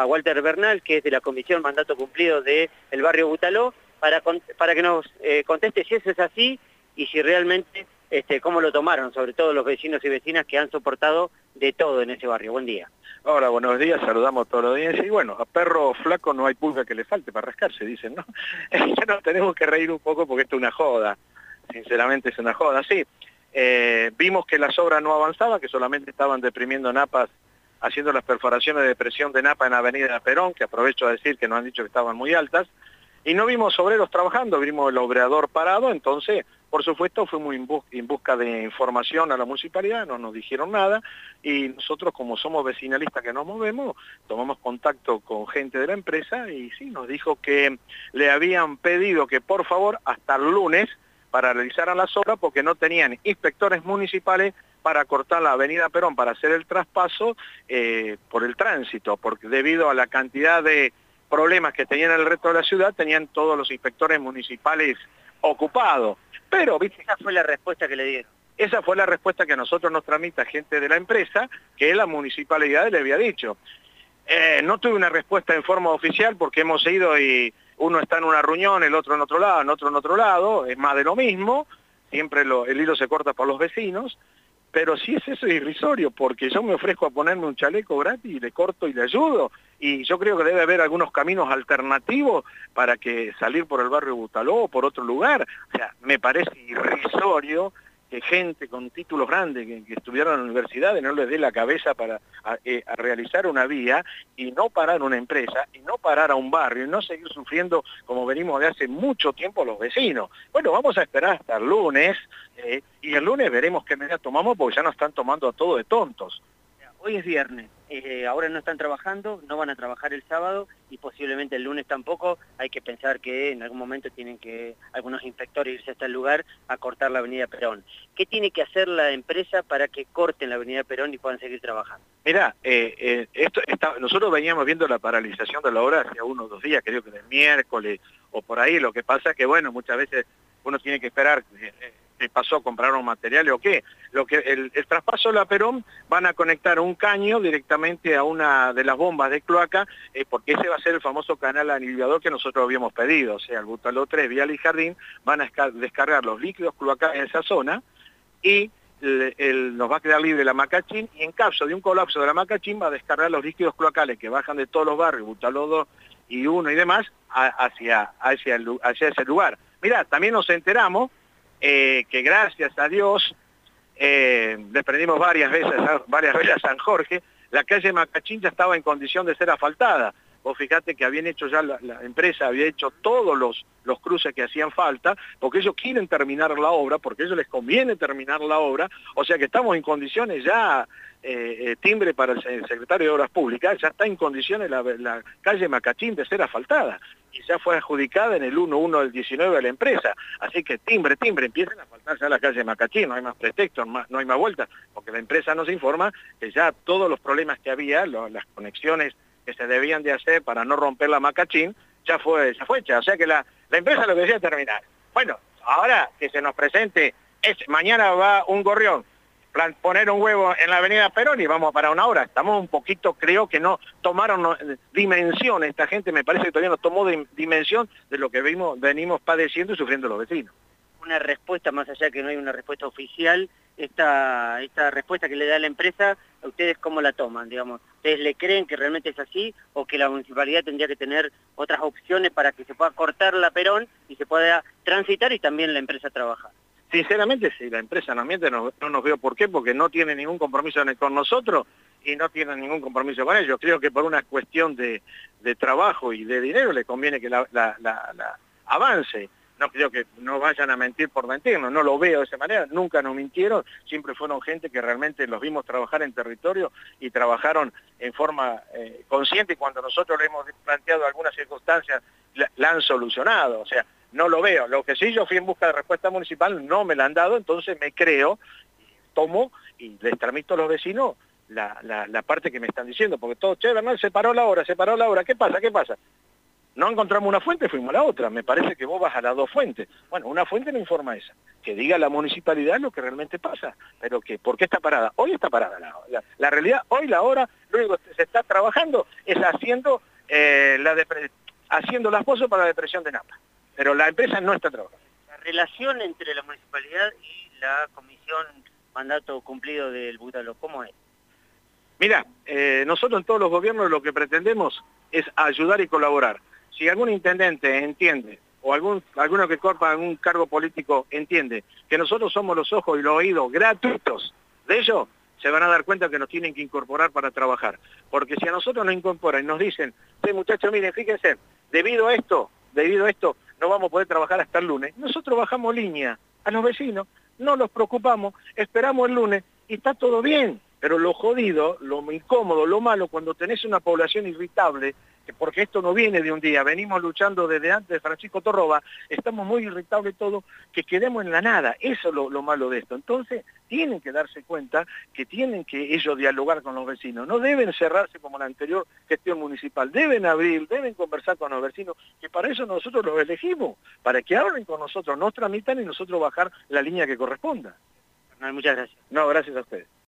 a Walter Bernal, que es de la Comisión Mandato Cumplido del el barrio Butaló, para, para que nos eh, conteste si eso es así y si realmente este, cómo lo tomaron, sobre todo los vecinos y vecinas que han soportado de todo en ese barrio. Buen día. Hola, buenos días, saludamos a toda la audiencia. Y bueno, a perro flaco no hay pulga que le falte para rascarse, dicen, ¿no? ya nos tenemos que reír un poco porque esto es una joda, sinceramente es una joda. Sí, eh, vimos que las obras no avanzaban, que solamente estaban deprimiendo napas, haciendo las perforaciones de presión de napa en Avenida Perón, que aprovecho a decir que nos han dicho que estaban muy altas, y no vimos obreros trabajando, vimos el obrador parado, entonces por supuesto fuimos en busca de información a la municipalidad, no nos dijeron nada y nosotros como somos vecinalistas que nos movemos, tomamos contacto con gente de la empresa y sí, nos dijo que le habían pedido que por favor hasta el lunes para realizar las obras porque no tenían inspectores municipales para cortar la avenida Perón, para hacer el traspaso eh, por el tránsito, porque debido a la cantidad de problemas que tenían el resto de la ciudad, tenían todos los inspectores municipales ocupados. Pero, ¿viste? Esa fue la respuesta que le dieron. Esa fue la respuesta que a nosotros nos tramita gente de la empresa, que la municipalidad le había dicho. Eh, no tuve una respuesta en forma oficial porque hemos ido y uno está en una reunión, el otro en otro lado, en otro en otro lado, es más de lo mismo, siempre el hilo se corta por los vecinos, pero si es eso irrisorio, porque yo me ofrezco a ponerme un chaleco gratis y le corto y le ayudo, y yo creo que debe haber algunos caminos alternativos para que salir por el barrio Butaló o por otro lugar, o sea, me parece irrisorio que gente con títulos grandes que, estuvieron en la universidad no les dé la cabeza para eh, realizar una vía y no parar una empresa y no parar a un barrio y no seguir sufriendo como venimos de hace mucho tiempo los vecinos. Bueno, vamos a esperar hasta el lunes eh, y el lunes veremos qué medidas tomamos porque ya nos están tomando a todos de tontos. Hoy es viernes, eh, ahora no están trabajando, no van a trabajar el sábado y posiblemente el lunes tampoco. Hay que pensar que en algún momento tienen que algunos inspectores irse hasta el lugar a cortar la avenida Perón. ¿Qué tiene que hacer la empresa para que corten la avenida Perón y puedan seguir trabajando? Mira, eh, eh, esto nosotros veníamos viendo la paralización de la obra hace uno o dos días, creo que del miércoles o por ahí. Lo que pasa es que, bueno, muchas veces uno tiene que esperar pasó, compraron materiales o qué. Lo que, el, traspaso de la Perón van a conectar un caño directamente a una de las bombas de cloaca, eh, porque ese va a ser el famoso canal aniliador que nosotros habíamos pedido, o sea, el Butalo 3, Vial y Jardín, van a descargar los líquidos cloacales en esa zona y nos va a quedar libre la Macachín y en caso de un colapso de la Macachín va a descargar los líquidos cloacales que bajan de todos los barrios, Butalo 2 y 1 y demás, hacia, hacia, hacia ese lugar. Mira, también nos enteramos eh, que gracias a Dios eh, desprendimos varias veces, varias veces a San Jorge, la calle Macachín ya estaba en condición de ser asfaltada. Vos fíjate que habían hecho ya, la, empresa había hecho todos los, los cruces que hacían falta, porque ellos quieren terminar la obra, porque a ellos les conviene terminar la obra, o sea que estamos en condiciones ya, eh, eh, timbre para el secretario de Obras Públicas, ya está en condiciones la, calle Macachín de ser asfaltada y ya fue adjudicada en el 1-1 del 19 a la empresa. Así que timbre, timbre, empiecen a faltar ya la calle Macachín, no hay más pretextos, no hay más vueltas, porque la empresa nos informa que ya todos los problemas que había, las conexiones se debían de hacer para no romper la Macachín, ya fue, ya fue hecha. O sea que la, la empresa lo que decía terminar. Bueno, ahora que se nos presente, es, mañana va un gorrión poner un huevo en la avenida Perón y vamos para una hora. Estamos un poquito, creo que no tomaron dimensión, esta gente me parece que todavía no tomó dimensión de lo que vimos, venimos padeciendo y sufriendo los vecinos. Una respuesta, más allá que no hay una respuesta oficial, esta, esta respuesta que le da la empresa, ¿ustedes cómo la toman? Digamos? ¿Ustedes le creen que realmente es así o que la municipalidad tendría que tener otras opciones para que se pueda cortar la Perón y se pueda transitar y también la empresa trabajar? Sinceramente, si la empresa no miente, no, nos veo por qué, porque no tiene ningún compromiso con nosotros y no tiene ningún compromiso con ellos. Creo que por una cuestión de, trabajo y de dinero le conviene que la, avance. No creo que no vayan a mentir por mentirnos, no lo veo de esa manera, nunca nos mintieron, siempre fueron gente que realmente los vimos trabajar en territorio y trabajaron en forma eh, consciente y cuando nosotros le hemos planteado algunas circunstancias la han solucionado. O sea, no lo veo. Lo que sí, yo fui en busca de respuesta municipal, no me la han dado, entonces me creo, tomo y les tramito a los vecinos la, parte que me están diciendo, porque todo, che, Bernal, se paró la hora, se paró la hora, ¿qué pasa? ¿Qué pasa? No encontramos una fuente, fuimos a la otra. Me parece que vos vas a las dos fuentes. Bueno, una fuente no informa esa. Que diga la municipalidad lo que realmente pasa. Pero que, ¿por qué está parada? Hoy está parada. La, la, realidad, hoy la hora, lo único que se está trabajando es haciendo, eh, la haciendo las pozos para la depresión de Napa. Pero la empresa no está trabajando. La relación entre la municipalidad y la comisión mandato cumplido del Bútalo, ¿cómo es? Mira, eh, nosotros en todos los gobiernos lo que pretendemos es ayudar y colaborar si algún intendente entiende, o algún, alguno que corpa algún cargo político entiende, que nosotros somos los ojos y los oídos gratuitos de ellos, se van a dar cuenta que nos tienen que incorporar para trabajar. Porque si a nosotros nos incorporan y nos dicen, sí muchachos, miren, fíjense, debido a esto, debido a esto, no vamos a poder trabajar hasta el lunes, nosotros bajamos línea a los vecinos, no los preocupamos, esperamos el lunes y está todo bien. Pero lo jodido, lo incómodo, lo malo, cuando tenés una población irritable, porque esto no viene de un día, venimos luchando desde antes de Francisco Torroba, estamos muy irritables todos, que quedemos en la nada, eso es lo, malo de esto. Entonces, tienen que darse cuenta que tienen que ellos dialogar con los vecinos, no deben cerrarse como la anterior gestión municipal, deben abrir, deben conversar con los vecinos, que para eso nosotros los elegimos, para que hablen con nosotros, nos tramitan y nosotros bajar la línea que corresponda. Muchas gracias. No, gracias a ustedes.